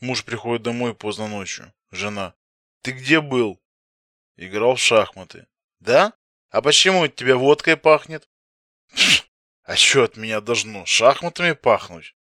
Муж приходит домой поздно ночью. Жена. Ты где был? Играл в шахматы. Да? А почему от тебя водкой пахнет? А что от меня должно? Шахматами пахнуть?